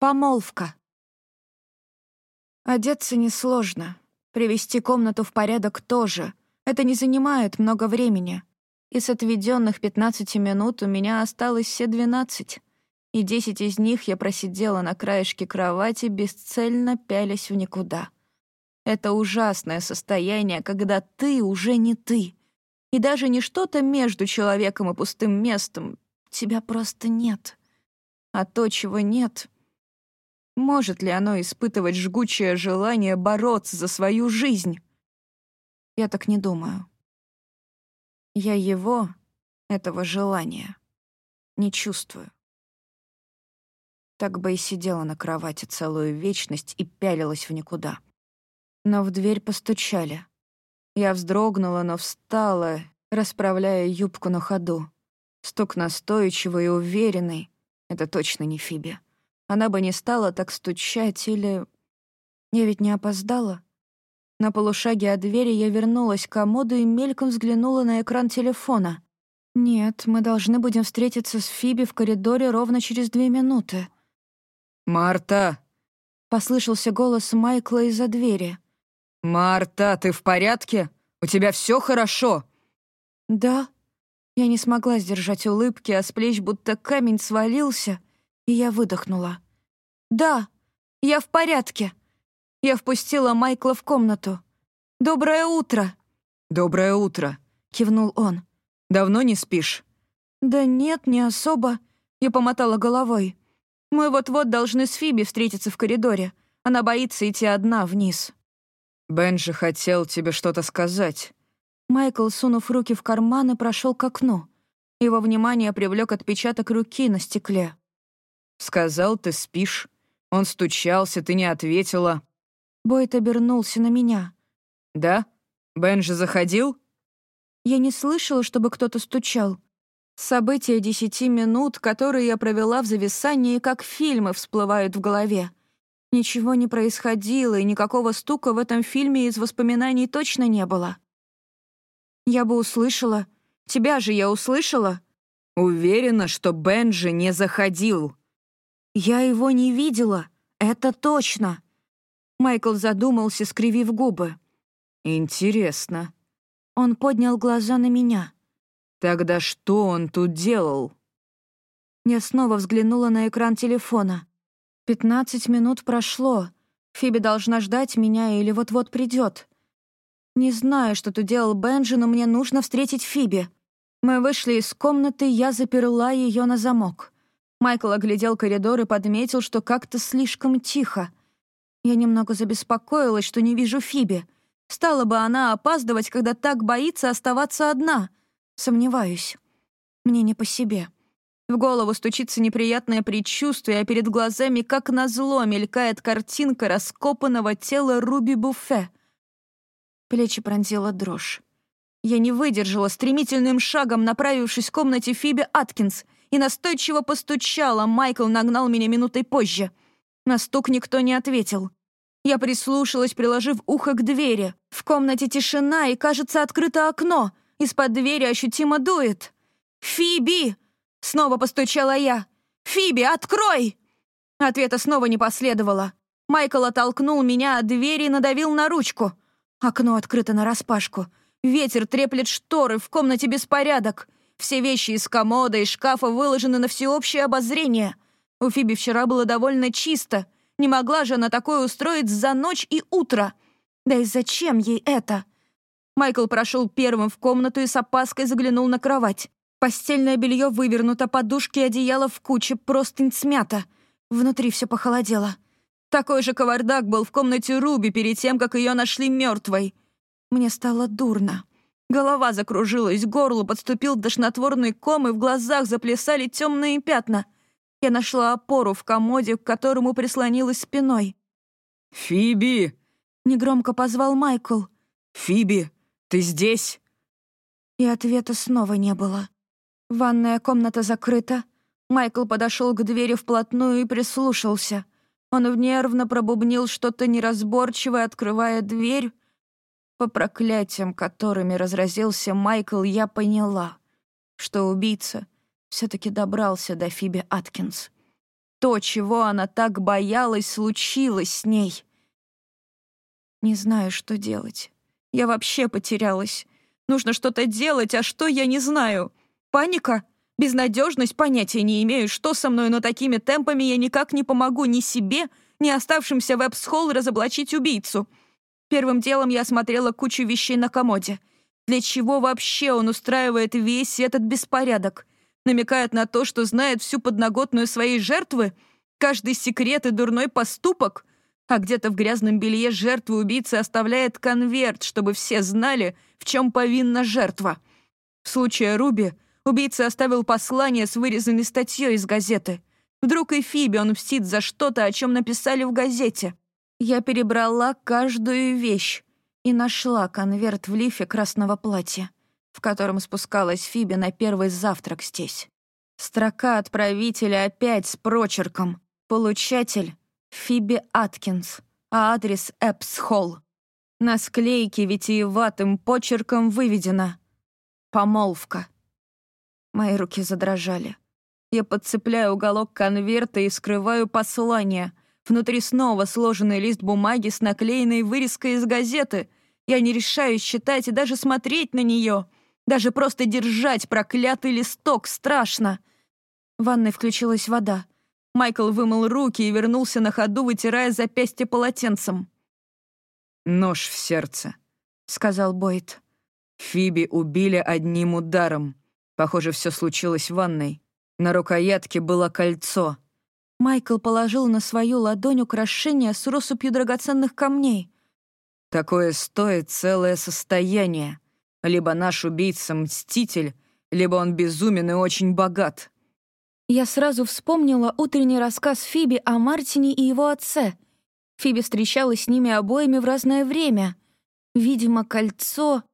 Помолвка. Одеться несложно. Привести комнату в порядок тоже. Это не занимает много времени. И с отведенных 15 минут у меня осталось все 12. И 10 из них я просидела на краешке кровати, бесцельно пялясь в никуда. Это ужасное состояние, когда ты уже не ты. И даже не что-то между человеком и пустым местом. Тебя просто нет. А то, чего нет — может ли оно испытывать жгучее желание бороться за свою жизнь? Я так не думаю. Я его, этого желания, не чувствую. Так бы и сидела на кровати целую вечность и пялилась в никуда. Но в дверь постучали. Я вздрогнула, но встала, расправляя юбку на ходу. Стук настойчивый и уверенный. Это точно не Фиби. Она бы не стала так стучать или... Я ведь не опоздала. На полушаге от двери я вернулась к комоду и мельком взглянула на экран телефона. «Нет, мы должны будем встретиться с Фиби в коридоре ровно через две минуты». «Марта!» — послышался голос Майкла из-за двери. «Марта, ты в порядке? У тебя все хорошо?» «Да». Я не смогла сдержать улыбки, а с плеч будто камень свалился — и я выдохнула. «Да, я в порядке». Я впустила Майкла в комнату. «Доброе утро!» «Доброе утро!» — кивнул он. «Давно не спишь?» «Да нет, не особо». Я помотала головой. «Мы вот-вот должны с Фиби встретиться в коридоре. Она боится идти одна вниз». «Бенджи хотел тебе что-то сказать». Майкл, сунув руки в карманы, прошел к окну. Его внимание привлек отпечаток руки на стекле. Сказал, ты спишь. Он стучался, ты не ответила. Бойт обернулся на меня. Да? Бенджи заходил? Я не слышала, чтобы кто-то стучал. События десяти минут, которые я провела в зависании, как фильмы всплывают в голове. Ничего не происходило, и никакого стука в этом фильме из воспоминаний точно не было. Я бы услышала. Тебя же я услышала. Уверена, что Бенджи не заходил. «Я его не видела, это точно!» Майкл задумался, скривив губы. «Интересно». Он поднял глаза на меня. «Тогда что он тут делал?» Я снова взглянула на экран телефона. Пятнадцать минут прошло. Фиби должна ждать меня или вот-вот придет. Не знаю, что тут делал Бенджи, но мне нужно встретить Фиби. Мы вышли из комнаты, я заперла ее на замок. Майкл оглядел коридор и подметил, что как-то слишком тихо. Я немного забеспокоилась, что не вижу Фиби. Стала бы она опаздывать, когда так боится оставаться одна? Сомневаюсь. Мне не по себе. В голову стучится неприятное предчувствие, а перед глазами, как назло, мелькает картинка раскопанного тела Руби Буфе. Плечи пронзила дрожь. Я не выдержала, стремительным шагом направившись в комнате Фиби Аткинс — и настойчиво постучала. Майкл нагнал меня минутой позже. На стук никто не ответил. Я прислушалась, приложив ухо к двери. В комнате тишина, и, кажется, открыто окно. Из-под двери ощутимо дует. «Фиби!» — снова постучала я. «Фиби, открой!» Ответа снова не последовало. Майкл оттолкнул меня от двери и надавил на ручку. Окно открыто нараспашку. Ветер треплет шторы, в комнате беспорядок. Все вещи из комода и шкафа выложены на всеобщее обозрение. У Фиби вчера было довольно чисто. Не могла же она такое устроить за ночь и утро. Да и зачем ей это? Майкл прошел первым в комнату и с опаской заглянул на кровать. Постельное белье вывернуто, подушки и одеяло в куче, простынь смята. Внутри все похолодело. Такой же кавардак был в комнате Руби перед тем, как ее нашли мертвой. Мне стало дурно. Голова закружилась, горло подступил тошнотворный ком, и в глазах заплясали темные пятна. Я нашла опору в комоде, к которому прислонилась спиной. «Фиби!» — негромко позвал Майкл. «Фиби, ты здесь?» И ответа снова не было. Ванная комната закрыта. Майкл подошел к двери вплотную и прислушался. Он нервно пробубнил что-то неразборчивое, открывая дверь, по проклятиям, которыми разразился Майкл, я поняла, что убийца все таки добрался до Фиби Аткинс. То, чего она так боялась, случилось с ней. Не знаю, что делать. Я вообще потерялась. Нужно что-то делать, а что я не знаю. Паника? Безнадежность понятия не имею, что со мной, но такими темпами я никак не помогу ни себе, ни оставшимся в Эпсхолл разоблачить убийцу. Первым делом я осмотрела кучу вещей на комоде. Для чего вообще он устраивает весь этот беспорядок? Намекает на то, что знает всю подноготную своей жертвы? Каждый секрет и дурной поступок? А где-то в грязном белье жертвы убийцы оставляет конверт, чтобы все знали, в чем повинна жертва. В случае Руби — Убийца оставил послание с вырезанной статьей из газеты. Вдруг и Фиби он мстит за что-то, о чем написали в газете. Я перебрала каждую вещь и нашла конверт в лифе красного платья, в котором спускалась Фиби на первый завтрак здесь. Строка отправителя опять с прочерком. Получатель — Фиби Аткинс, а адрес — Эпс-Холл. На склейке витиеватым почерком выведено «Помолвка». Мои руки задрожали. Я подцепляю уголок конверта и скрываю послание. Внутри снова сложенный лист бумаги с наклеенной вырезкой из газеты. Я не решаюсь читать и даже смотреть на нее. Даже просто держать проклятый листок страшно. В ванной включилась вода. Майкл вымыл руки и вернулся на ходу, вытирая запястье полотенцем. «Нож в сердце», — сказал Бойд. «Фиби убили одним ударом. Похоже, все случилось в ванной. На рукоятке было кольцо. Майкл положил на свою ладонь украшение с россыпью драгоценных камней. Такое стоит целое состояние. Либо наш убийца — мститель, либо он безумен и очень богат. Я сразу вспомнила утренний рассказ Фиби о Мартине и его отце. Фиби встречалась с ними обоими в разное время. Видимо, кольцо...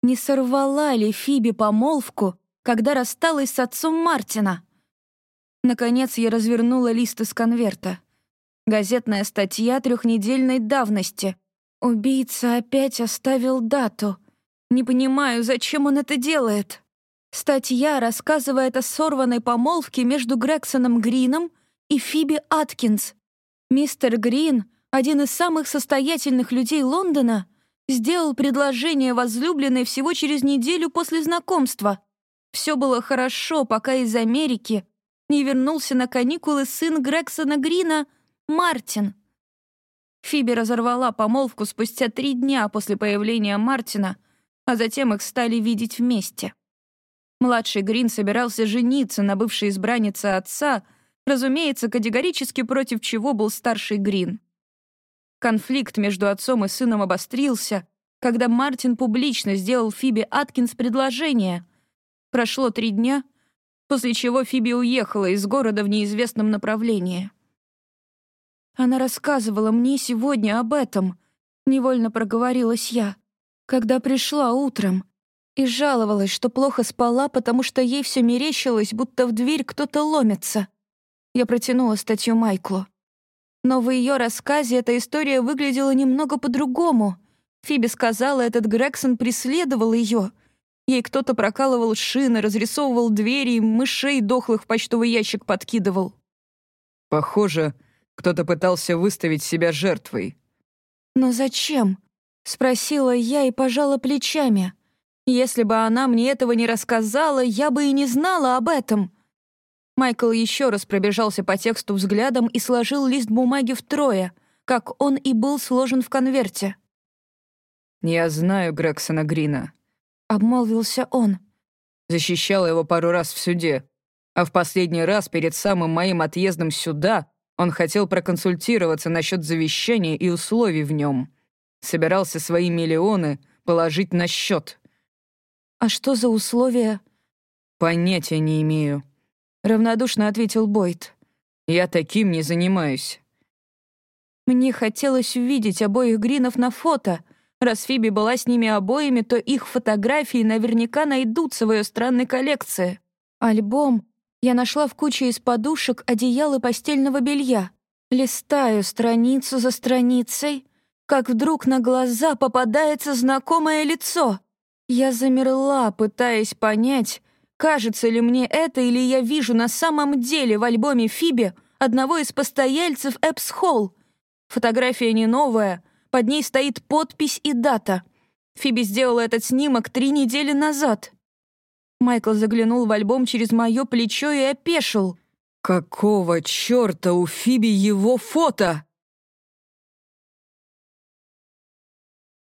Не сорвала ли Фиби помолвку когда рассталась с отцом Мартина. Наконец я развернула лист из конверта. Газетная статья трехнедельной давности. Убийца опять оставил дату. Не понимаю, зачем он это делает. Статья рассказывает о сорванной помолвке между Грексоном Грином и Фиби Аткинс. Мистер Грин, один из самых состоятельных людей Лондона, сделал предложение возлюбленной всего через неделю после знакомства. Все было хорошо, пока из Америки не вернулся на каникулы сын Грексона Грина, Мартин. Фиби разорвала помолвку спустя три дня после появления Мартина, а затем их стали видеть вместе. Младший Грин собирался жениться на бывшей избраннице отца, разумеется, категорически против чего был старший Грин. Конфликт между отцом и сыном обострился, когда Мартин публично сделал Фиби Аткинс предложение, Прошло три дня, после чего Фиби уехала из города в неизвестном направлении. Она рассказывала мне сегодня об этом, невольно проговорилась я, когда пришла утром, и жаловалась, что плохо спала, потому что ей все мерещилось, будто в дверь кто-то ломится. Я протянула статью Майклу. Но в ее рассказе эта история выглядела немного по-другому. Фиби сказала, этот Грегсон преследовал ее — Ей кто-то прокалывал шины, разрисовывал двери и мышей дохлых в почтовый ящик подкидывал. Похоже, кто-то пытался выставить себя жертвой. «Но зачем?» — спросила я и пожала плечами. «Если бы она мне этого не рассказала, я бы и не знала об этом». Майкл еще раз пробежался по тексту взглядом и сложил лист бумаги втрое, как он и был сложен в конверте. «Я знаю Грексона Грина», — обмолвился он. Защищала его пару раз в суде. А в последний раз, перед самым моим отъездом сюда, он хотел проконсультироваться насчет завещания и условий в нем. Собирался свои миллионы положить на счет. «А что за условия?» «Понятия не имею», — равнодушно ответил Бойд. «Я таким не занимаюсь». Мне хотелось увидеть обоих Гринов на фото — Раз Фиби была с ними обоими, то их фотографии наверняка найдутся в ее странной коллекции. Альбом я нашла в куче из подушек, одеял и постельного белья. Листаю страницу за страницей, как вдруг на глаза попадается знакомое лицо. Я замерла, пытаясь понять, кажется ли мне это или я вижу на самом деле в альбоме Фиби одного из постояльцев Эпс-Холл. Фотография не новая, под ней стоит подпись и дата. Фиби сделала этот снимок три недели назад. Майкл заглянул в альбом через мое плечо и опешил. «Какого черта у Фиби его фото?»